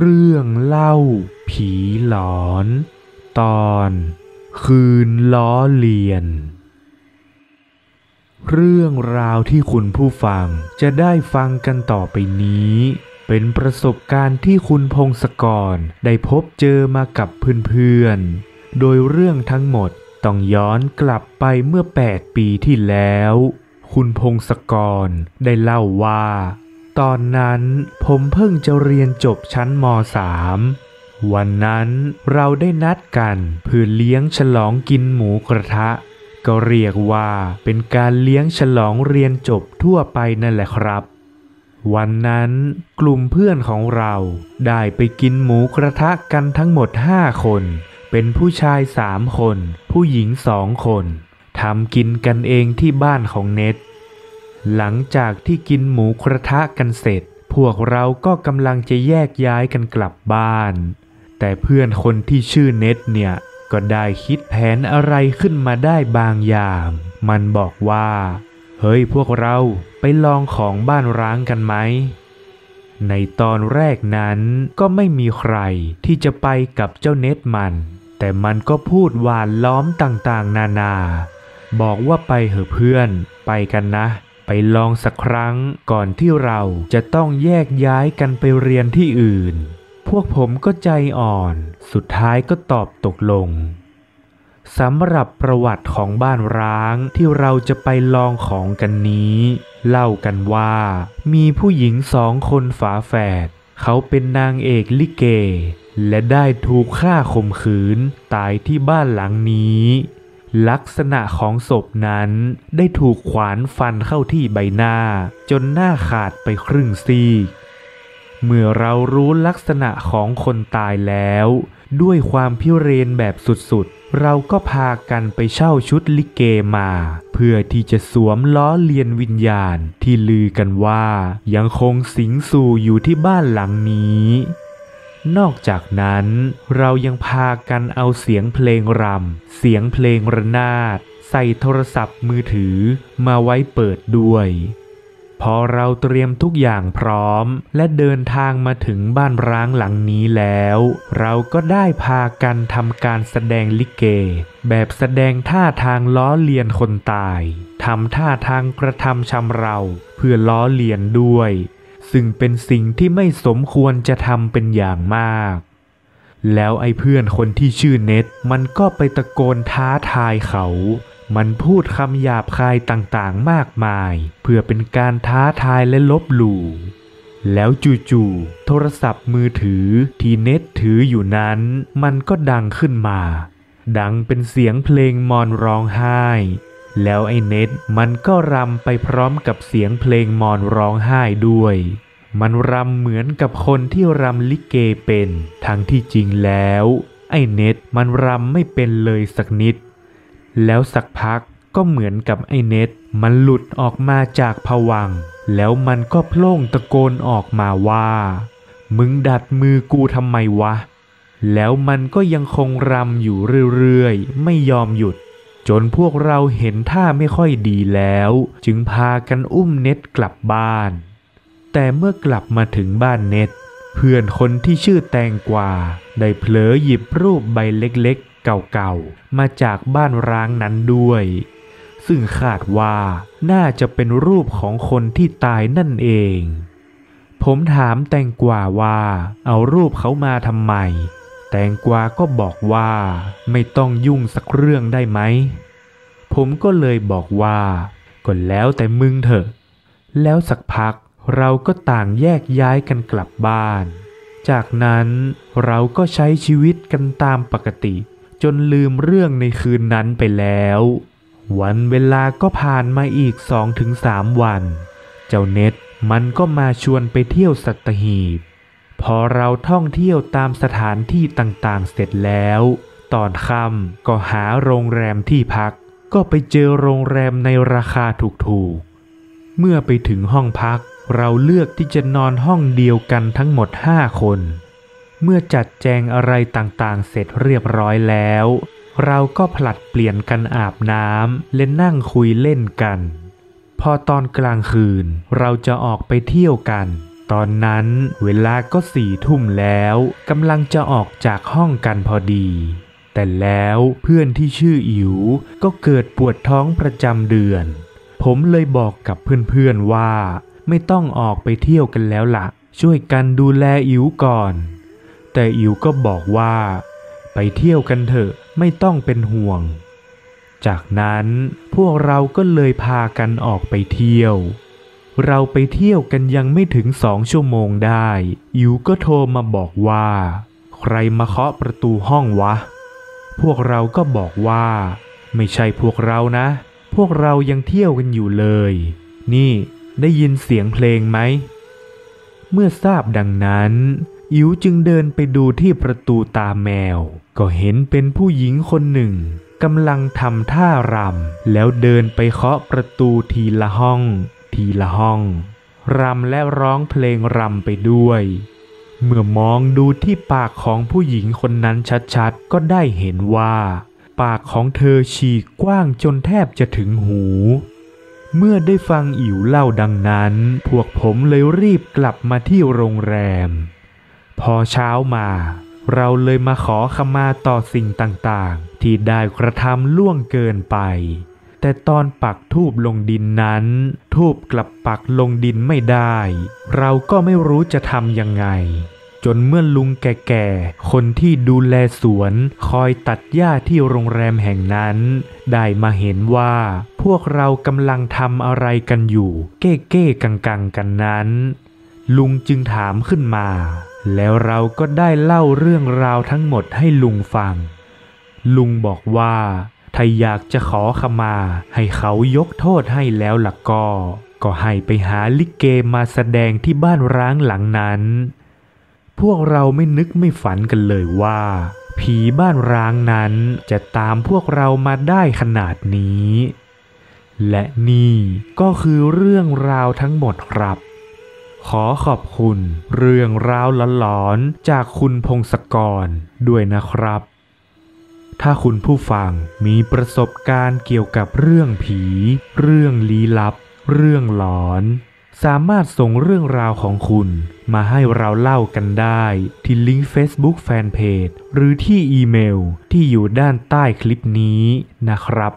เรื่องเล่าผีหลอน ตอน คืนล้อเลียน เรื่องราวที่คุณผู้ฟังจะได้ฟังกันต่อไปนี้ เป็นประสบการณ์ที่คุณพงศกรได้พบเจอมากับเพื่อนๆ โดยเรื่องทั้งหมดต้องย้อนกลับไปเมื่อ 8 ปีที่แล้ว คุณพงศกรได้เล่าว่า ตอนนั้นผมเพิ่งจะเรียนจบชั้นม .3 วันนั้นเราได้นัดกันเพื่อเลี้ยงฉลองกินหมูกระทะ ก็เรียกว่าเป็นการเลี้ยงฉลองเรียนจบทั่วไปนั่นแหละครับ วันนั้นกลุ่มเพื่อนของเราได้ไปกินหมูกระทะกันทั้งหมดห้าคน เป็นผู้ชายสามคน ผู้หญิงสองคนทำกินกันเองที่บ้านของเน็ต หลังจากที่กินหมูกระทะกันเสร็จ พวกเราก็กำลังจะแยกย้ายกันกลับบ้าน แต่เพื่อนคนที่ชื่อเน็ตเนี่ย ก็ได้คิดแผนอะไรขึ้นมาได้บางอย่าง มันบอกว่า เฮ้ยพวกเราไปลองของบ้านร้างกันไหม ในตอนแรกนั้นก็ไม่มีใครที่จะไปกับเจ้าเน็ตมัน แต่มันก็พูดหวานล้อมต่างๆ นานา บอกว่าไปเหอะเพื่อนไปกันนะ ไปลองสักครั้งก่อนที่เราจะต้องแยกย้ายกันไปเรียนที่อื่น พวกผมก็ใจอ่อน สุดท้ายก็ตอบตกลงสำหรับประวัติของบ้านร้างที่เราจะไปลองของกันนี้ เล่ากันว่า มีผู้หญิงสองคนฝาแฝด เขาเป็นนางเอกลิเก และได้ถูกฆ่าข่มขืนตายที่บ้านหลังนี้ ลักษณะของศพนั้นได้ถูกขวานฟันเข้าที่ใบหน้า จนหน้าขาดไปครึ่งซีก เมื่อเรารู้ลักษณะของคนตายแล้ว ด้วยความพิเรนแบบสุดๆ เราก็พากันไปเช่าชุดลิเกมา เพื่อที่จะสวมล้อเลียนวิญญาณที่ลือกันว่า ยังคงสิงสู่อยู่ที่บ้านหลังนี้ นอกจากนั้นเรายังพากันเอาเสียงเพลงรำ เสียงเพลงระนาด ใส่โทรศัพท์มือถือมาไว้เปิดด้วย พอเราเตรียมทุกอย่างพร้อม และเดินทางมาถึงบ้านร้างหลังนี้แล้ว เราก็ได้พากันทำการแสดงลิเก แบบแสดงท่าทางล้อเลียนคนตายทำท่าทางกระทำชำเรา เพื่อล้อเลียนด้วย ซึ่งเป็นสิ่งที่ไม่สมควรจะทำเป็นอย่างมาก แล้วไอ้เพื่อนคนที่ชื่อเน็ตมันก็ไปตะโกนท้าทายเขา มันพูดคำหยาบคายต่างๆมากมาย เพื่อเป็นการท้าทายและลบหลู่ แล้วจู่ๆโทรศัพท์มือถือที่เน็ตถืออยู่นั้น มันก็ดังขึ้นมา ดังเป็นเสียงเพลงมอนร้องไห้ แล้วไอ้เน็ตมันก็รำไปพร้อมกับเสียงเพลงมอนร้องไห้ด้วย มันรำเหมือนกับคนที่รำลิเกเป็น ทั้งที่จริงแล้ว ไอ้เน็ตมันรำไม่เป็นเลยสักนิด แล้วสักพักก็เหมือนกับไอ้เน็ตมันหลุดออกมาจากผวัง แล้วมันก็โพล่งตะโกนออกมาว่า มึงดัดมือกูทำไมวะ แล้วมันก็ยังคงรำอยู่เรื่อยๆ ไม่ยอมหยุด จนพวกเราเห็นท่าไม่ค่อยดีแล้ว จึงพากันอุ้มเน็ตกลับบ้าน แต่เมื่อกลับมาถึงบ้านเน็ต เพื่อนคนที่ชื่อแตงกวาได้เผลอหยิบรูปใบเล็กๆ เก่าๆ มาจากบ้านร้างนั้นด้วย ซึ่งคาดว่าน่าจะเป็นรูปของคนที่ตายนั่นเอง ผมถามแตงกวาว่า เอารูปเขามาทำไม ตงกวาก็บอกว่า ไม่ต้องยุ่งสักเรื่องได้ไหม ผมก็เลยบอกว่าก็แล้วแต่มึงเถอะ แล้วสักพักเราก็ต่างแยกย้ายกันกลับบ้าน จากนั้นเราก็ใช้ชีวิตกันตามปกติ จนลืมเรื่องในคืนนั้นไปแล้ว วันเวลาก็ผ่านมาอีกสองถึงสามวัน เจ้าเน็ตมันก็มาชวนไปเที่ยวสัตหีบ พอเราท่องเที่ยวตามสถานที่ต่างๆเสร็จแล้ว ตอนค่ำก็หาโรงแรมที่พัก ก็ไปเจอโรงแรมในราคาถูกๆ เมื่อไปถึงห้องพัก เราเลือกที่จะนอนห้องเดียวกันทั้งหมดห้าคน เมื่อจัดแจงอะไรต่างๆ เสร็จเรียบร้อยแล้ว เราก็ผลัดเปลี่ยนกันอาบน้ำและนั่งคุยเล่นกัน พอตอนกลางคืนเราจะออกไปเที่ยวกัน ตอนนั้นเวลาก็สี่ทุ่มแล้วกำลังจะออกจากห้องกันพอดี แต่แล้วเพื่อนที่ชื่ออิ๋วก็เกิดปวดท้องประจำเดือน ผมเลยบอกกับเพื่อนๆว่า ไม่ต้องออกไปเที่ยวกันแล้วละ่ะ ช่วยกันดูแลอิ๋วก่อน แต่อิ๋วก็บอกว่า ไปเที่ยวกันเถอะไม่ต้องเป็นห่วง จากนั้นพวกเราก็เลยพากันออกไปเที่ยว เราไปเที่ยวกันยังไม่ถึงสองชั่วโมงได้อิ๋วก็โทรมาบอกว่า ใครมาเคาะประตูห้องวะ พวกเราก็บอกว่า ไม่ใช่พวกเรานะ พวกเรายังเที่ยวกันอยู่เลย นี่ได้ยินเสียงเพลงไหม เมื่อทราบดังนั้นอิ๋วจึงเดินไปดูที่ประตูตาแมว ก็เห็นเป็นผู้หญิงคนหนึ่งกำลังทำท่ารำแล้วเดินไปเคาะประตูทีละห้อง ทีละห้อง รำและร้องเพลงรำไปด้วย เมื่อมองดูที่ปากของผู้หญิงคนนั้นชัดๆ ก็ได้เห็นว่า ปากของเธอฉีกกว้างจนแทบจะถึงหู เมื่อได้ฟังอิ๋วเล่าดังนั้น พวกผมเลยรีบกลับมาที่โรงแรม พอเช้ามาเราเลยมาขอขมาต่อสิ่งต่างๆ ที่ได้กระทำล่วงเกินไป แต่ตอนปักทูบลงดินนั้น ทูบกลับปักลงดินไม่ได้ เราก็ไม่รู้จะทำยังไง จนเมื่อลุงแก่ๆ คนที่ดูแลสวนคอยตัดหญ้าที่โรงแรมแห่งนั้น ได้มาเห็นว่าพวกเรากำลังทำอะไรกันอยู่ เก้เก้กังกังๆกันนั้น ลุงจึงถามขึ้นมา แล้วเราก็ได้เล่าเรื่องราวทั้งหมดให้ลุงฟัง ลุงบอกว่า ถ้าอยากจะขอขมาให้เขายกโทษให้แล้วล่ะก็ ก็ให้ไปหาลิเกมาแสดงที่บ้านร้างหลังนั้น พวกเราไม่นึกไม่ฝันกันเลยว่า ผีบ้านร้างนั้นจะตามพวกเรามาได้ขนาดนี้ และนี่ก็คือเรื่องราวทั้งหมดครับ ขอขอบคุณเรื่องราวหลอนๆจากคุณพงศกรด้วยนะครับ ถ้าคุณผู้ฟังมีประสบการณ์เกี่ยวกับเรื่องผี เรื่องลี้ลับ เรื่องหลอน สามารถส่งเรื่องราวของคุณมาให้เราเล่ากันได้ที่ลิงก์ Facebook Fanpage หรือที่อีเมลที่อยู่ด้านใต้คลิปนี้นะครับ